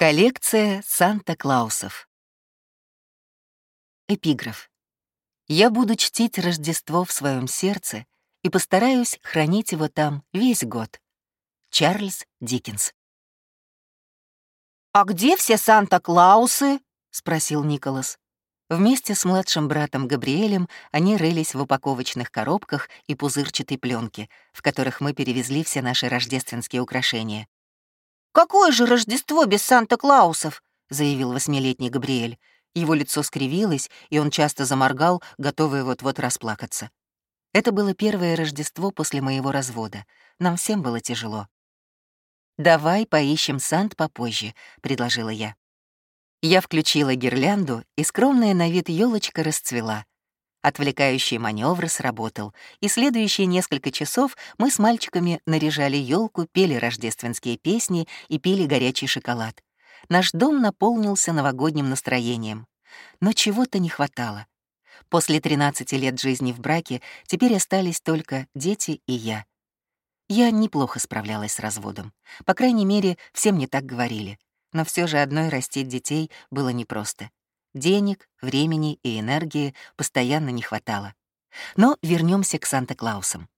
Коллекция Санта-Клаусов. Эпиграф. Я буду чтить Рождество в своем сердце и постараюсь хранить его там весь год. Чарльз Диккенс. «А где все Санта-Клаусы?» — спросил Николас. Вместе с младшим братом Габриэлем они рылись в упаковочных коробках и пузырчатой пленке, в которых мы перевезли все наши рождественские украшения. «Какое же Рождество без Санта-Клаусов?» — заявил восьмилетний Габриэль. Его лицо скривилось, и он часто заморгал, готовый вот-вот расплакаться. Это было первое Рождество после моего развода. Нам всем было тяжело. «Давай поищем Сант попозже», — предложила я. Я включила гирлянду, и скромная на вид елочка расцвела. Отвлекающий маневр сработал, и следующие несколько часов мы с мальчиками наряжали елку, пели рождественские песни и пили горячий шоколад. Наш дом наполнился новогодним настроением. Но чего-то не хватало. После 13 лет жизни в браке теперь остались только дети и я. Я неплохо справлялась с разводом. По крайней мере, все мне так говорили. Но все же одной растить детей было непросто. Денег, времени и энергии постоянно не хватало. Но вернемся к Санта-Клаусам.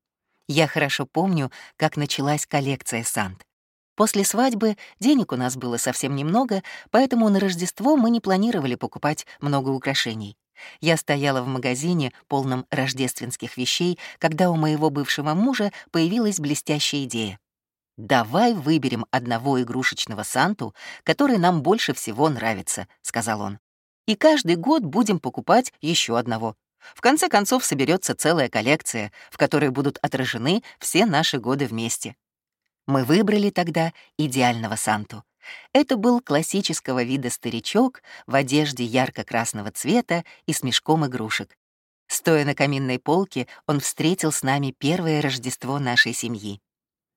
Я хорошо помню, как началась коллекция Сант. После свадьбы денег у нас было совсем немного, поэтому на Рождество мы не планировали покупать много украшений. Я стояла в магазине, полном рождественских вещей, когда у моего бывшего мужа появилась блестящая идея. «Давай выберем одного игрушечного Санту, который нам больше всего нравится», — сказал он и каждый год будем покупать еще одного. В конце концов соберется целая коллекция, в которой будут отражены все наши годы вместе. Мы выбрали тогда идеального Санту. Это был классического вида старичок в одежде ярко-красного цвета и с мешком игрушек. Стоя на каминной полке, он встретил с нами первое Рождество нашей семьи.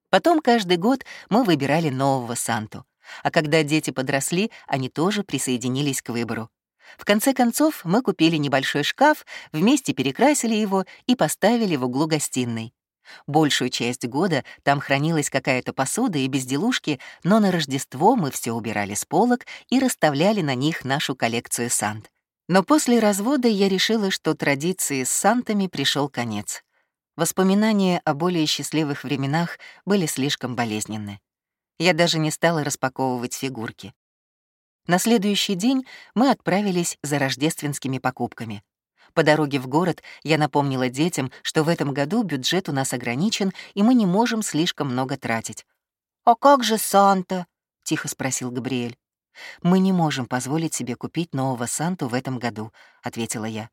Потом каждый год мы выбирали нового Санту, а когда дети подросли, они тоже присоединились к выбору. В конце концов, мы купили небольшой шкаф, вместе перекрасили его и поставили в углу гостиной. Большую часть года там хранилась какая-то посуда и безделушки, но на Рождество мы все убирали с полок и расставляли на них нашу коллекцию сант. Но после развода я решила, что традиции с сантами пришел конец. Воспоминания о более счастливых временах были слишком болезненны. Я даже не стала распаковывать фигурки. На следующий день мы отправились за рождественскими покупками. По дороге в город я напомнила детям, что в этом году бюджет у нас ограничен, и мы не можем слишком много тратить. «А как же Санта?» — тихо спросил Габриэль. «Мы не можем позволить себе купить нового Санту в этом году», — ответила я.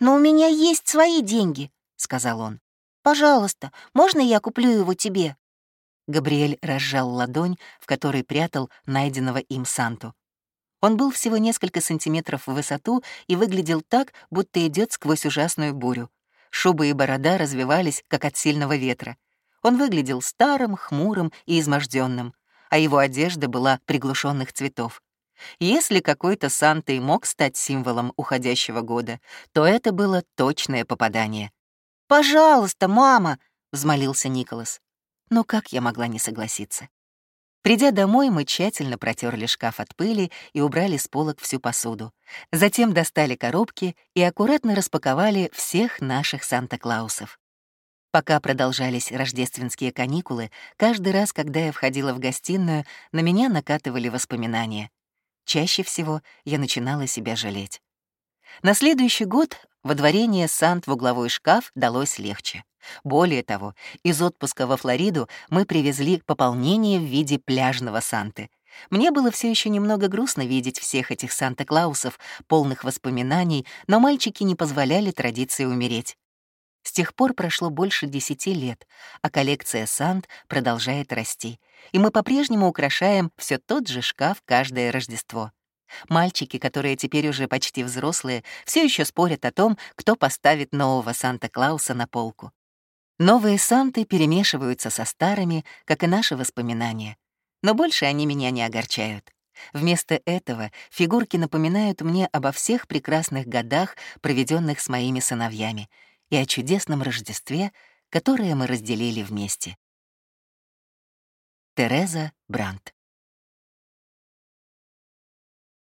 «Но у меня есть свои деньги», — сказал он. «Пожалуйста, можно я куплю его тебе?» Габриэль разжал ладонь, в которой прятал найденного им Санту. Он был всего несколько сантиметров в высоту и выглядел так, будто идет сквозь ужасную бурю. Шуба и борода развивались, как от сильного ветра. Он выглядел старым, хмурым и изможденным, а его одежда была приглушенных цветов. Если какой-то Санта и мог стать символом уходящего года, то это было точное попадание. «Пожалуйста, мама!» — взмолился Николас. Но как я могла не согласиться? Придя домой, мы тщательно протерли шкаф от пыли и убрали с полок всю посуду. Затем достали коробки и аккуратно распаковали всех наших Санта-Клаусов. Пока продолжались рождественские каникулы, каждый раз, когда я входила в гостиную, на меня накатывали воспоминания. Чаще всего я начинала себя жалеть. На следующий год водворение Сант в угловой шкаф далось легче. Более того, из отпуска во Флориду мы привезли пополнение в виде пляжного Санты. Мне было все еще немного грустно видеть всех этих Санта-Клаусов, полных воспоминаний, но мальчики не позволяли традиции умереть. С тех пор прошло больше десяти лет, а коллекция Сант продолжает расти, и мы по-прежнему украшаем все тот же шкаф каждое Рождество. Мальчики, которые теперь уже почти взрослые, все еще спорят о том, кто поставит нового Санта-Клауса на полку. Новые Санты перемешиваются со старыми, как и наши воспоминания. Но больше они меня не огорчают. Вместо этого фигурки напоминают мне обо всех прекрасных годах, проведенных с моими сыновьями, и о чудесном Рождестве, которое мы разделили вместе. Тереза Брандт